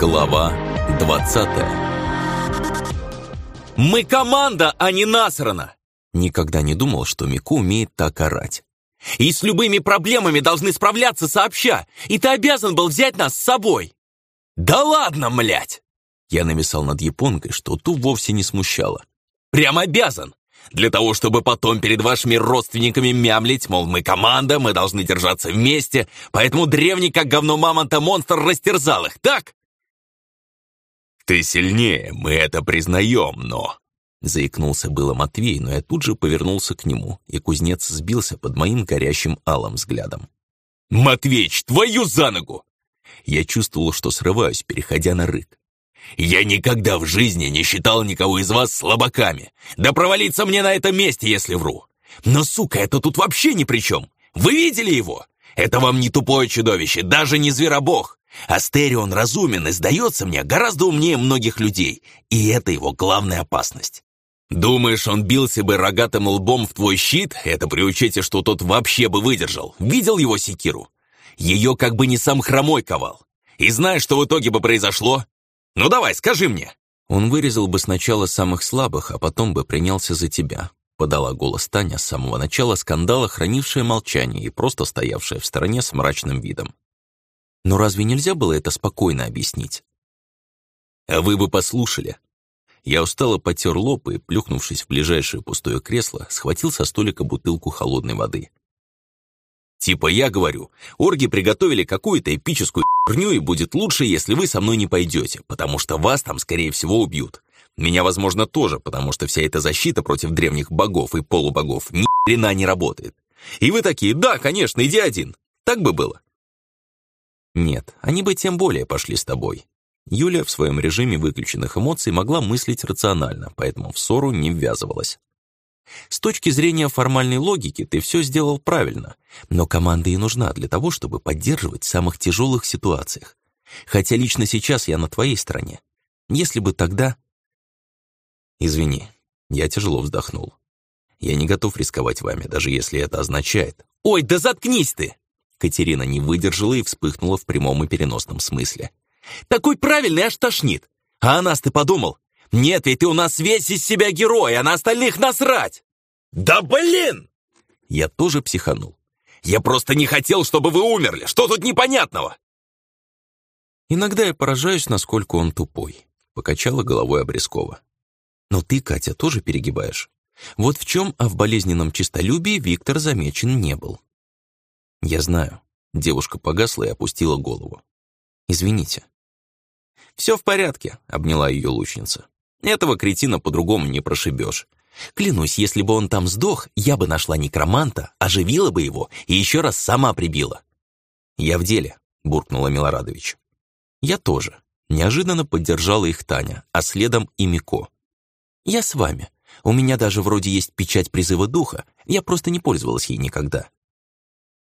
Глава 20 «Мы команда, а не насрана!» Никогда не думал, что Мику умеет так орать. «И с любыми проблемами должны справляться сообща, и ты обязан был взять нас с собой!» «Да ладно, млять!» Я нависал над японкой, что ту вовсе не смущало. «Прям обязан! Для того, чтобы потом перед вашими родственниками мямлить, мол, мы команда, мы должны держаться вместе, поэтому древний, как говно мамонта, монстр растерзал их, так?» «Ты сильнее, мы это признаем, но...» Заикнулся было Матвей, но я тут же повернулся к нему, и кузнец сбился под моим горящим алым взглядом. «Матвеич, твою за ногу!» Я чувствовал, что срываюсь, переходя на рык. «Я никогда в жизни не считал никого из вас слабаками. Да провалиться мне на этом месте, если вру. Но, сука, это тут вообще ни при чем. Вы видели его? Это вам не тупое чудовище, даже не зверобог. Астерион разумен и, сдается мне, гораздо умнее многих людей, и это его главная опасность. Думаешь, он бился бы рогатым лбом в твой щит? Это при учете, что тот вообще бы выдержал. Видел его секиру? Ее как бы не сам хромой ковал. И знаешь, что в итоге бы произошло? Ну давай, скажи мне!» «Он вырезал бы сначала самых слабых, а потом бы принялся за тебя», подала голос Таня с самого начала скандала, хранившая молчание и просто стоявшая в стороне с мрачным видом. «Но разве нельзя было это спокойно объяснить?» «А вы бы послушали!» Я устало потер лоб и, плюхнувшись в ближайшее пустое кресло, схватил со столика бутылку холодной воды. Типа я говорю, орги приготовили какую-то эпическую херню, и будет лучше, если вы со мной не пойдете, потому что вас там, скорее всего, убьют. Меня, возможно, тоже, потому что вся эта защита против древних богов и полубогов ни хрена не работает. И вы такие, да, конечно, иди один. Так бы было. Нет, они бы тем более пошли с тобой. Юля в своем режиме выключенных эмоций могла мыслить рационально, поэтому в ссору не ввязывалась. С точки зрения формальной логики ты все сделал правильно, но команда и нужна для того, чтобы поддерживать в самых тяжелых ситуациях. Хотя лично сейчас я на твоей стороне. Если бы тогда... Извини, я тяжело вздохнул. Я не готов рисковать вами, даже если это означает... Ой, да заткнись ты! Катерина не выдержала и вспыхнула в прямом и переносном смысле. Такой правильный аж тошнит! А о нас ты подумал? Нет, ведь ты у нас весь из себя герой, а на остальных насрать!» «Да блин!» Я тоже психанул. «Я просто не хотел, чтобы вы умерли! Что тут непонятного?» Иногда я поражаюсь, насколько он тупой. Покачала головой Обрезкова. Но ты, Катя, тоже перегибаешь. Вот в чем, а в болезненном чистолюбии Виктор замечен не был. Я знаю. Девушка погасла и опустила голову. Извините. «Все в порядке», — обняла ее лучница. Этого кретина по-другому не прошибешь. Клянусь, если бы он там сдох, я бы нашла некроманта, оживила бы его и еще раз сама прибила. «Я в деле», — буркнула Милорадович. «Я тоже». Неожиданно поддержала их Таня, а следом и Мико. «Я с вами. У меня даже вроде есть печать призыва духа, я просто не пользовалась ей никогда».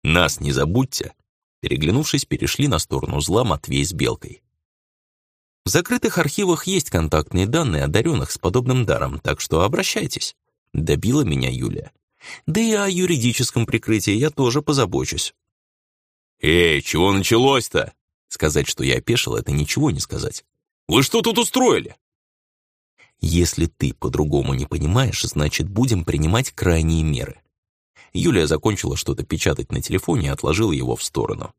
«Нас не забудьте». Переглянувшись, перешли на сторону зла Матвей с Белкой. В закрытых архивах есть контактные данные одаренных с подобным даром, так что обращайтесь. Добила меня Юлия. Да и о юридическом прикрытии я тоже позабочусь. «Эй, чего началось-то?» Сказать, что я опешил, это ничего не сказать. «Вы что тут устроили?» «Если ты по-другому не понимаешь, значит, будем принимать крайние меры». Юлия закончила что-то печатать на телефоне и отложила его в сторону.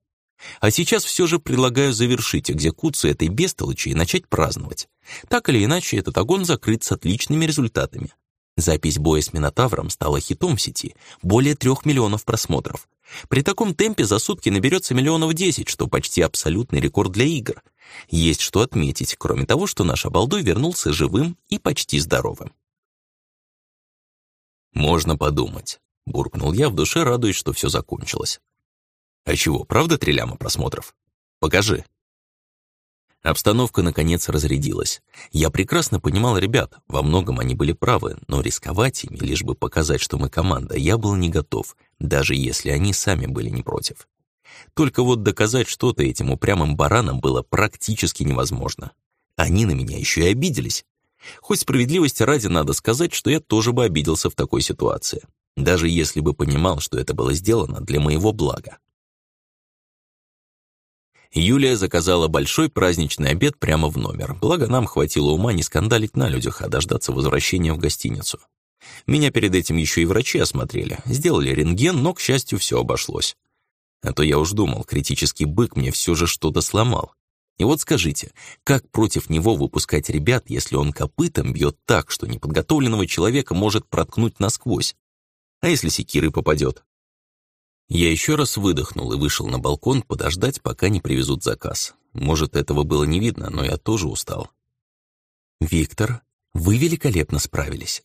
А сейчас все же предлагаю завершить экзекуцию этой бестолочи и начать праздновать. Так или иначе, этот огонь закрыт с отличными результатами. Запись боя с Минотавром стала хитом сети, более трех миллионов просмотров. При таком темпе за сутки наберется миллионов десять, что почти абсолютный рекорд для игр. Есть что отметить, кроме того, что наш обалдуй вернулся живым и почти здоровым. «Можно подумать», — буркнул я в душе, радуясь, что все закончилось. А чего, правда три ляма просмотров? Покажи. Обстановка, наконец, разрядилась. Я прекрасно понимал ребят, во многом они были правы, но рисковать ими, лишь бы показать, что мы команда, я был не готов, даже если они сами были не против. Только вот доказать что-то этим упрямым баранам было практически невозможно. Они на меня еще и обиделись. Хоть справедливости ради надо сказать, что я тоже бы обиделся в такой ситуации, даже если бы понимал, что это было сделано для моего блага. Юлия заказала большой праздничный обед прямо в номер, благо нам хватило ума не скандалить на людях, а дождаться возвращения в гостиницу. Меня перед этим еще и врачи осмотрели, сделали рентген, но, к счастью, все обошлось. А то я уж думал, критический бык мне все же что-то сломал. И вот скажите, как против него выпускать ребят, если он копытом бьет так, что неподготовленного человека может проткнуть насквозь? А если секирой попадет? Я еще раз выдохнул и вышел на балкон подождать, пока не привезут заказ. Может, этого было не видно, но я тоже устал. «Виктор, вы великолепно справились».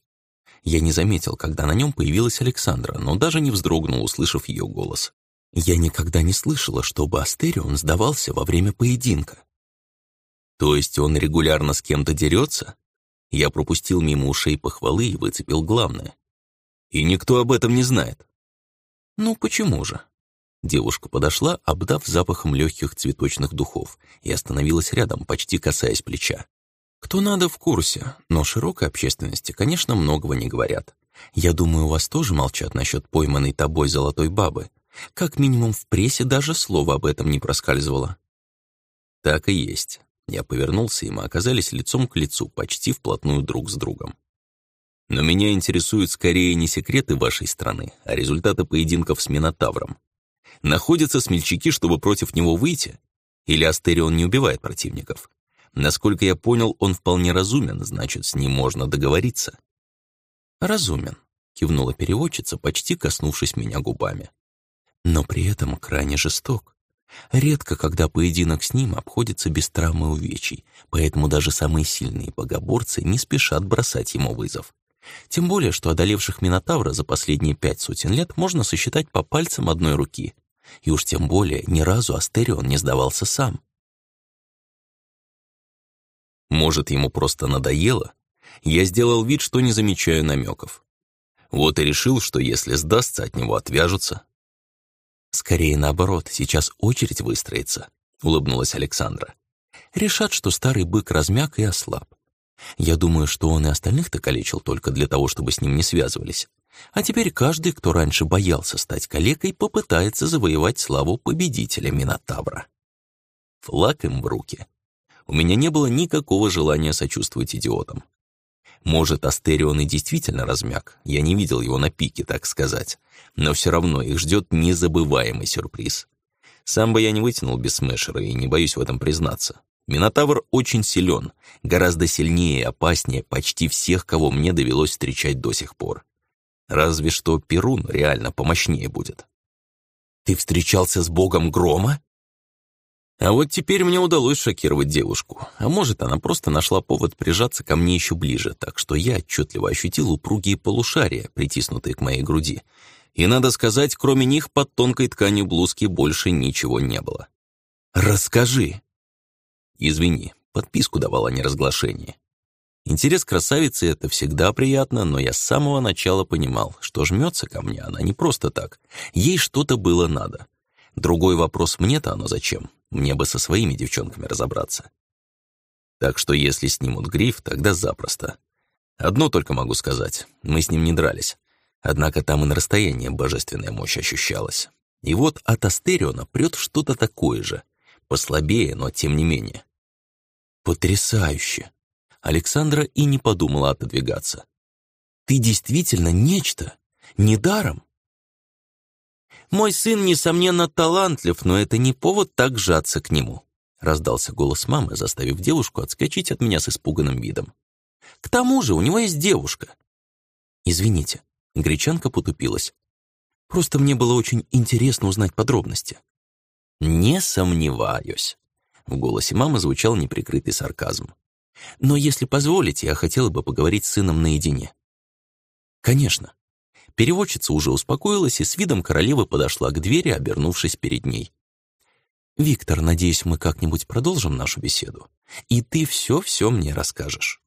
Я не заметил, когда на нем появилась Александра, но даже не вздрогнул, услышав ее голос. Я никогда не слышала, чтобы Астерион сдавался во время поединка. То есть он регулярно с кем-то дерется? Я пропустил мимо ушей похвалы и выцепил главное. И никто об этом не знает. «Ну почему же?» Девушка подошла, обдав запахом легких цветочных духов, и остановилась рядом, почти касаясь плеча. «Кто надо в курсе, но широкой общественности, конечно, многого не говорят. Я думаю, у вас тоже молчат насчет пойманной тобой золотой бабы. Как минимум в прессе даже слова об этом не проскальзывало». «Так и есть». Я повернулся, и мы оказались лицом к лицу, почти вплотную друг с другом. Но меня интересуют скорее не секреты вашей страны, а результаты поединков с Минотавром. Находятся смельчаки, чтобы против него выйти? Или Астерион не убивает противников? Насколько я понял, он вполне разумен, значит, с ним можно договориться. «Разумен», — кивнула переводчица, почти коснувшись меня губами. «Но при этом крайне жесток. Редко, когда поединок с ним обходится без травмы увечий, поэтому даже самые сильные богоборцы не спешат бросать ему вызов. Тем более, что одолевших Минотавра за последние пять сотен лет можно сосчитать по пальцам одной руки. И уж тем более ни разу Астерион не сдавался сам. Может, ему просто надоело? Я сделал вид, что не замечаю намеков. Вот и решил, что если сдастся, от него отвяжутся. «Скорее наоборот, сейчас очередь выстроится», — улыбнулась Александра. «Решат, что старый бык размяк и ослаб. Я думаю, что он и остальных-то калечил только для того, чтобы с ним не связывались. А теперь каждый, кто раньше боялся стать калекой, попытается завоевать славу победителя Минотавра. Флаг им в руки. У меня не было никакого желания сочувствовать идиотам. Может, Астерион и действительно размяк, я не видел его на пике, так сказать, но все равно их ждет незабываемый сюрприз. Сам бы я не вытянул без смешера и не боюсь в этом признаться. Минотавр очень силен, гораздо сильнее и опаснее почти всех, кого мне довелось встречать до сих пор. Разве что Перун реально помощнее будет. «Ты встречался с богом грома?» А вот теперь мне удалось шокировать девушку. А может, она просто нашла повод прижаться ко мне еще ближе, так что я отчетливо ощутил упругие полушария, притиснутые к моей груди. И, надо сказать, кроме них под тонкой тканью блузки больше ничего не было. «Расскажи!» Извини, подписку давала неразглашение. Интерес красавицы — это всегда приятно, но я с самого начала понимал, что жмется ко мне она не просто так. Ей что-то было надо. Другой вопрос, мне-то оно зачем? Мне бы со своими девчонками разобраться. Так что если снимут гриф, тогда запросто. Одно только могу сказать, мы с ним не дрались. Однако там и на расстоянии божественная мощь ощущалась. И вот от Астериона прет что-то такое же — Послабее, но тем не менее. Потрясающе. Александра и не подумала отодвигаться. Ты действительно нечто, недаром. Мой сын, несомненно, талантлив, но это не повод так сжаться к нему. Раздался голос мамы, заставив девушку отскочить от меня с испуганным видом. К тому же у него есть девушка. Извините, гречанка потупилась. Просто мне было очень интересно узнать подробности. «Не сомневаюсь». В голосе мамы звучал неприкрытый сарказм. «Но если позволите, я хотела бы поговорить с сыном наедине». «Конечно». Переводчица уже успокоилась и с видом королевы подошла к двери, обернувшись перед ней. «Виктор, надеюсь, мы как-нибудь продолжим нашу беседу, и ты все-все мне расскажешь».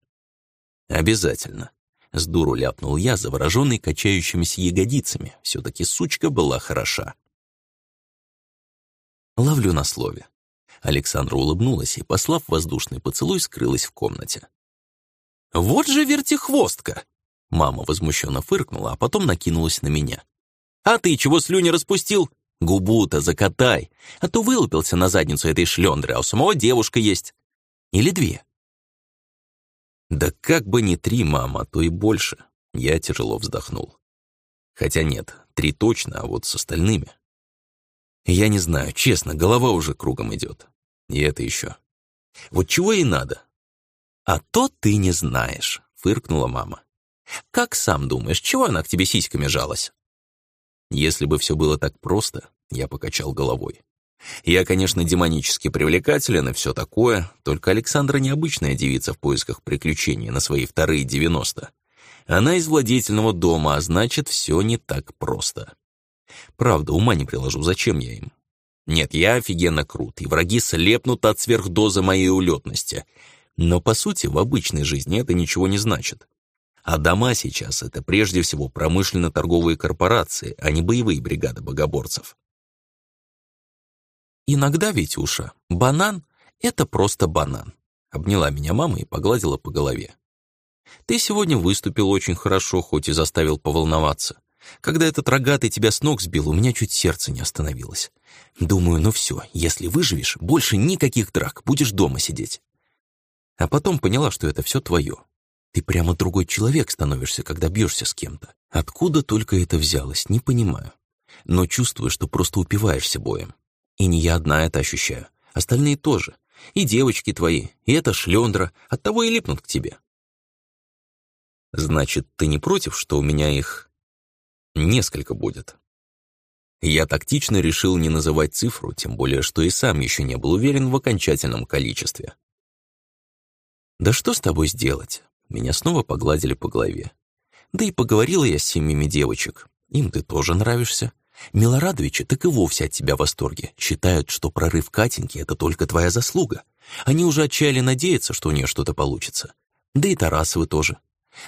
«Обязательно», — с дуру ляпнул я, завороженный качающимися ягодицами. Все-таки сучка была хороша. Ловлю на слове. Александра улыбнулась и, послав воздушный поцелуй, скрылась в комнате. «Вот же вертихвостка!» Мама возмущенно фыркнула, а потом накинулась на меня. «А ты чего слюни распустил? Губу-то закатай, а то вылупился на задницу этой шлендры, а у самого девушка есть. Или две. Да как бы не три, мама, а то и больше. Я тяжело вздохнул. Хотя нет, три точно, а вот с остальными. Я не знаю, честно, голова уже кругом идет. И это еще. Вот чего ей надо? А то ты не знаешь, фыркнула мама. Как сам думаешь, чего она к тебе сиськами жалась? Если бы все было так просто, я покачал головой. Я, конечно, демонически привлекателен и все такое, только Александра необычная девица в поисках приключений на свои вторые девяносто. Она из владетельного дома, а значит, все не так просто. Правда, ума не приложу, зачем я им? Нет, я офигенно крут, и враги слепнут от сверхдозы моей улетности. Но, по сути, в обычной жизни это ничего не значит. А дома сейчас — это прежде всего промышленно-торговые корпорации, а не боевые бригады богоборцев. Иногда, Витюша, банан — это просто банан. Обняла меня мама и погладила по голове. Ты сегодня выступил очень хорошо, хоть и заставил поволноваться. Когда этот рогатый тебя с ног сбил, у меня чуть сердце не остановилось. Думаю, ну все, если выживешь, больше никаких драк, будешь дома сидеть. А потом поняла, что это все твое. Ты прямо другой человек становишься, когда бьешься с кем-то. Откуда только это взялось, не понимаю. Но чувствую, что просто упиваешься боем. И не я одна это ощущаю. Остальные тоже. И девочки твои, и эта шлендра, оттого и липнут к тебе. Значит, ты не против, что у меня их несколько будет? Я тактично решил не называть цифру, тем более, что и сам еще не был уверен в окончательном количестве. «Да что с тобой сделать?» Меня снова погладили по голове. Да и поговорила я с семьями девочек. Им ты тоже нравишься. Милорадовичи так и вовсе от тебя в восторге. Считают, что прорыв Катеньки — это только твоя заслуга. Они уже отчаяли надеяться, что у нее что-то получится. Да и Тарасовы тоже.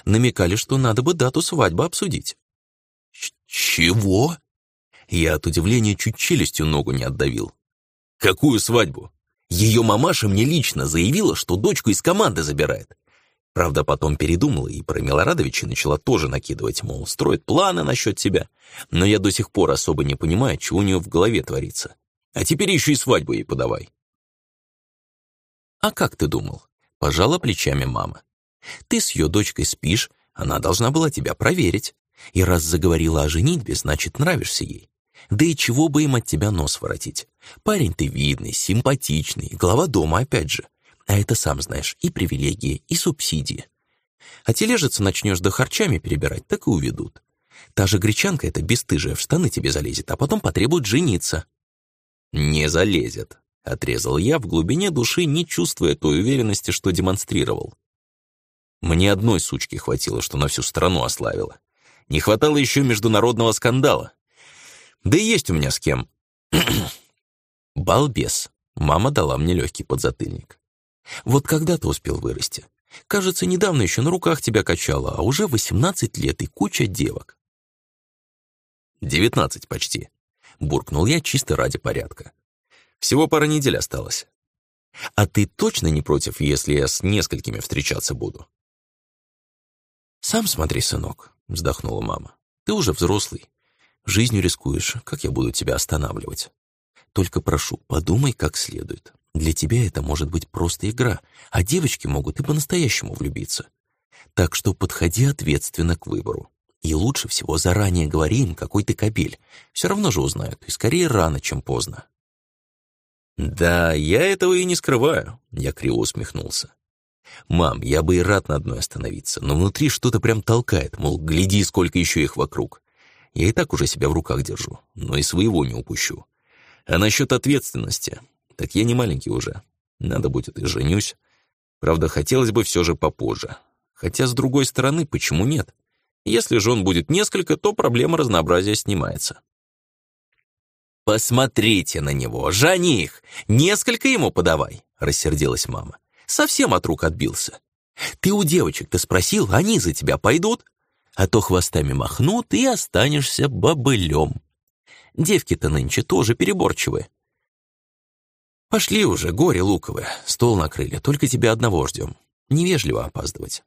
Намекали, что надо бы дату свадьбы обсудить. «Чего?» Я от удивления чуть челюстью ногу не отдавил. «Какую свадьбу? Ее мамаша мне лично заявила, что дочку из команды забирает. Правда, потом передумала и про Милорадовича начала тоже накидывать, мол, строит планы насчет тебя. Но я до сих пор особо не понимаю, что у нее в голове творится. А теперь еще и свадьбу ей подавай. «А как ты думал?» — пожала плечами мама. «Ты с ее дочкой спишь, она должна была тебя проверить. И раз заговорила о женитьбе, значит, нравишься ей. Да и чего бы им от тебя нос воротить? Парень ты видный, симпатичный, глава дома опять же. А это, сам знаешь, и привилегии, и субсидии. А тележиться начнешь да харчами перебирать, так и уведут. Та же гречанка эта бесстыжая в штаны тебе залезет, а потом потребует жениться. «Не залезет», — отрезал я в глубине души, не чувствуя той уверенности, что демонстрировал. Мне одной сучки хватило, что на всю страну ославила. Не хватало еще международного скандала. Да и есть у меня с кем. Балбес. Мама дала мне легкий подзатыльник. Вот когда ты успел вырасти? Кажется, недавно еще на руках тебя качало, а уже 18 лет и куча девок. «Девятнадцать почти», — буркнул я чисто ради порядка. «Всего пара недель осталось. А ты точно не против, если я с несколькими встречаться буду?» «Сам смотри, сынок», — вздохнула мама. «Ты уже взрослый. Жизнью рискуешь. Как я буду тебя останавливать? Только прошу, подумай как следует. Для тебя это может быть просто игра, а девочки могут и по-настоящему влюбиться. Так что подходи ответственно к выбору. И лучше всего заранее говори им, какой ты кобель. Все равно же узнают, и скорее рано, чем поздно. «Да, я этого и не скрываю», — я криво усмехнулся. «Мам, я бы и рад на одной остановиться, но внутри что-то прям толкает, мол, гляди, сколько еще их вокруг. Я и так уже себя в руках держу, но и своего не упущу. А насчет ответственности, так я не маленький уже. Надо будет и женюсь. Правда, хотелось бы все же попозже. Хотя, с другой стороны, почему нет? Если жен будет несколько, то проблема разнообразия снимается. «Посмотрите на него, жених! Несколько ему подавай!» — рассердилась мама. «Совсем от рук отбился. Ты у девочек-то спросил, они за тебя пойдут? А то хвостами махнут, и останешься бобылем. Девки-то нынче тоже переборчивые. «Пошли уже, горе луковое, стол накрыли, только тебя одного ждем. Невежливо опаздывать».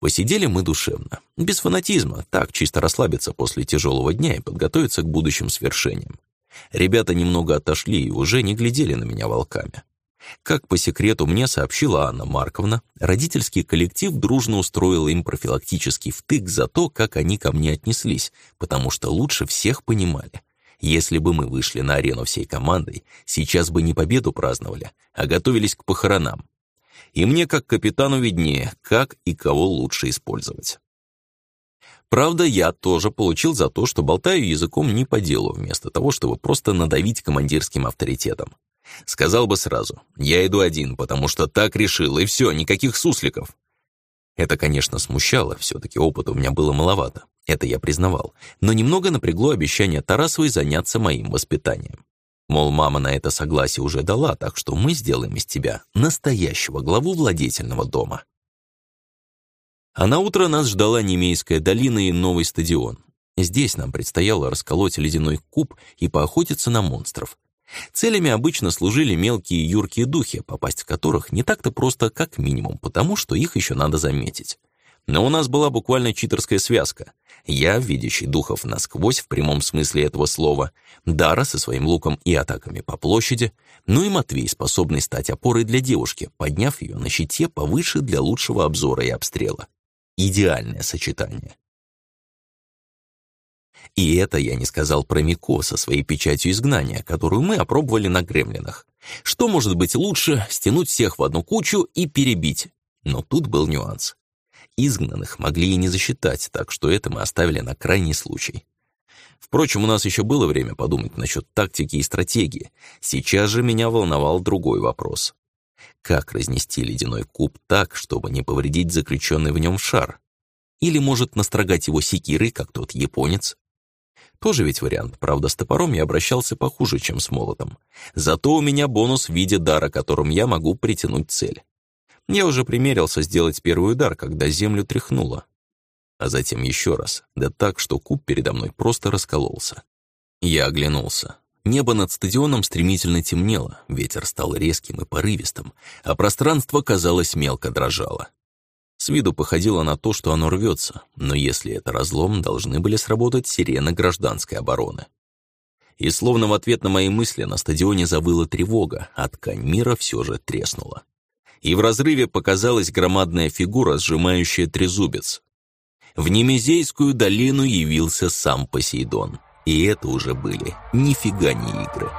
Посидели мы душевно, без фанатизма, так чисто расслабиться после тяжелого дня и подготовиться к будущим свершениям. Ребята немного отошли и уже не глядели на меня волками. Как по секрету мне сообщила Анна Марковна, родительский коллектив дружно устроил им профилактический втык за то, как они ко мне отнеслись, потому что лучше всех понимали. Если бы мы вышли на арену всей командой, сейчас бы не победу праздновали, а готовились к похоронам. И мне, как капитану, виднее, как и кого лучше использовать. Правда, я тоже получил за то, что болтаю языком не по делу, вместо того, чтобы просто надавить командирским авторитетом. Сказал бы сразу, я иду один, потому что так решил, и все, никаких сусликов. Это, конечно, смущало, все-таки опыта у меня было маловато, это я признавал, но немного напрягло обещание Тарасовой заняться моим воспитанием. Мол, мама на это согласие уже дала, так что мы сделаем из тебя настоящего главу владетельного дома. А на утро нас ждала Немейская долина и новый стадион. Здесь нам предстояло расколоть ледяной куб и поохотиться на монстров. Целями обычно служили мелкие юркие духи, попасть в которых не так-то просто, как минимум, потому что их еще надо заметить. Но у нас была буквально читерская связка. Я, видящий духов насквозь в прямом смысле этого слова, Дара со своим луком и атаками по площади, ну и Матвей, способный стать опорой для девушки, подняв ее на щите повыше для лучшего обзора и обстрела. Идеальное сочетание. И это я не сказал про Мико со своей печатью изгнания, которую мы опробовали на гремлинах. Что может быть лучше стянуть всех в одну кучу и перебить? Но тут был нюанс. Изгнанных могли и не засчитать, так что это мы оставили на крайний случай. Впрочем, у нас еще было время подумать насчет тактики и стратегии. Сейчас же меня волновал другой вопрос. Как разнести ледяной куб так, чтобы не повредить заключенный в нем шар? Или, может, настрогать его секирой, как тот японец? Тоже ведь вариант, правда, с топором я обращался похуже, чем с молотом. Зато у меня бонус в виде дара, которым я могу притянуть цель. Я уже примерился сделать первый удар, когда землю тряхнуло. А затем еще раз, да так, что куб передо мной просто раскололся. Я оглянулся. Небо над стадионом стремительно темнело, ветер стал резким и порывистым, а пространство, казалось, мелко дрожало. С виду походило на то, что оно рвется, но если это разлом, должны были сработать сирены гражданской обороны. И словно в ответ на мои мысли на стадионе завыла тревога, а ткань мира все же треснула. И в разрыве показалась громадная фигура, сжимающая трезубец. В Немезейскую долину явился сам Посейдон. И это уже были нифига не игры.